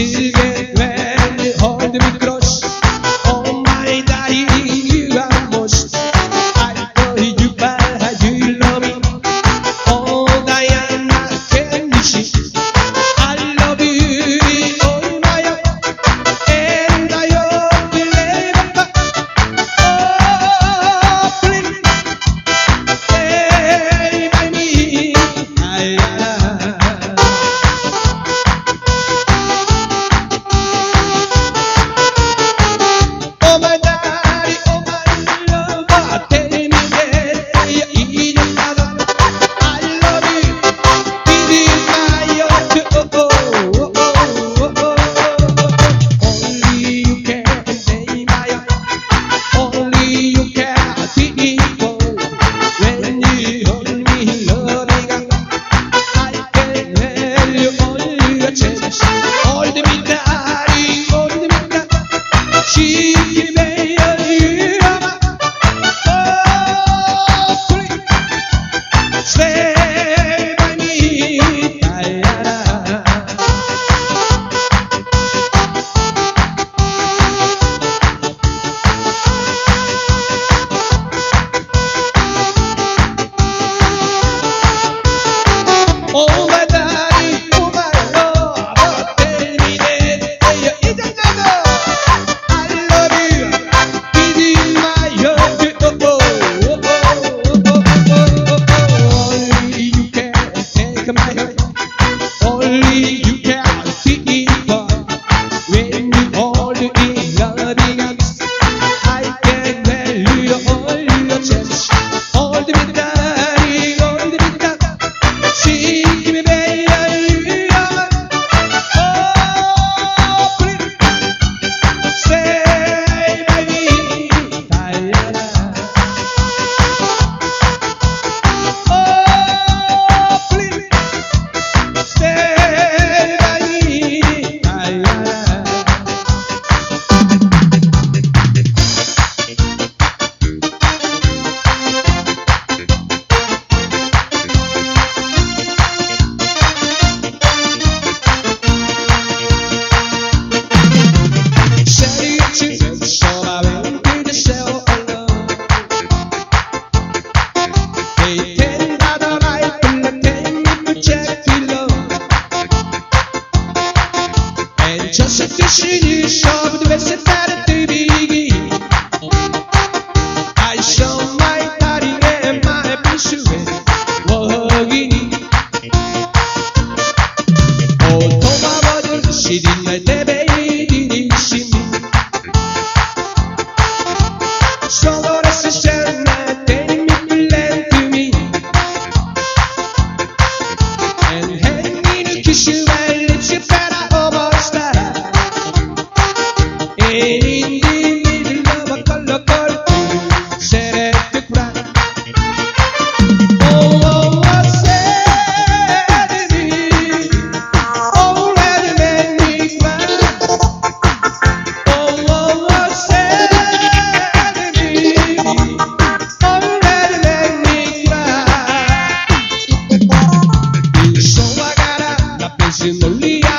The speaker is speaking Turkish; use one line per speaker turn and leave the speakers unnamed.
Siz gitmedi oldu bir Say Just a fishing. in the lead.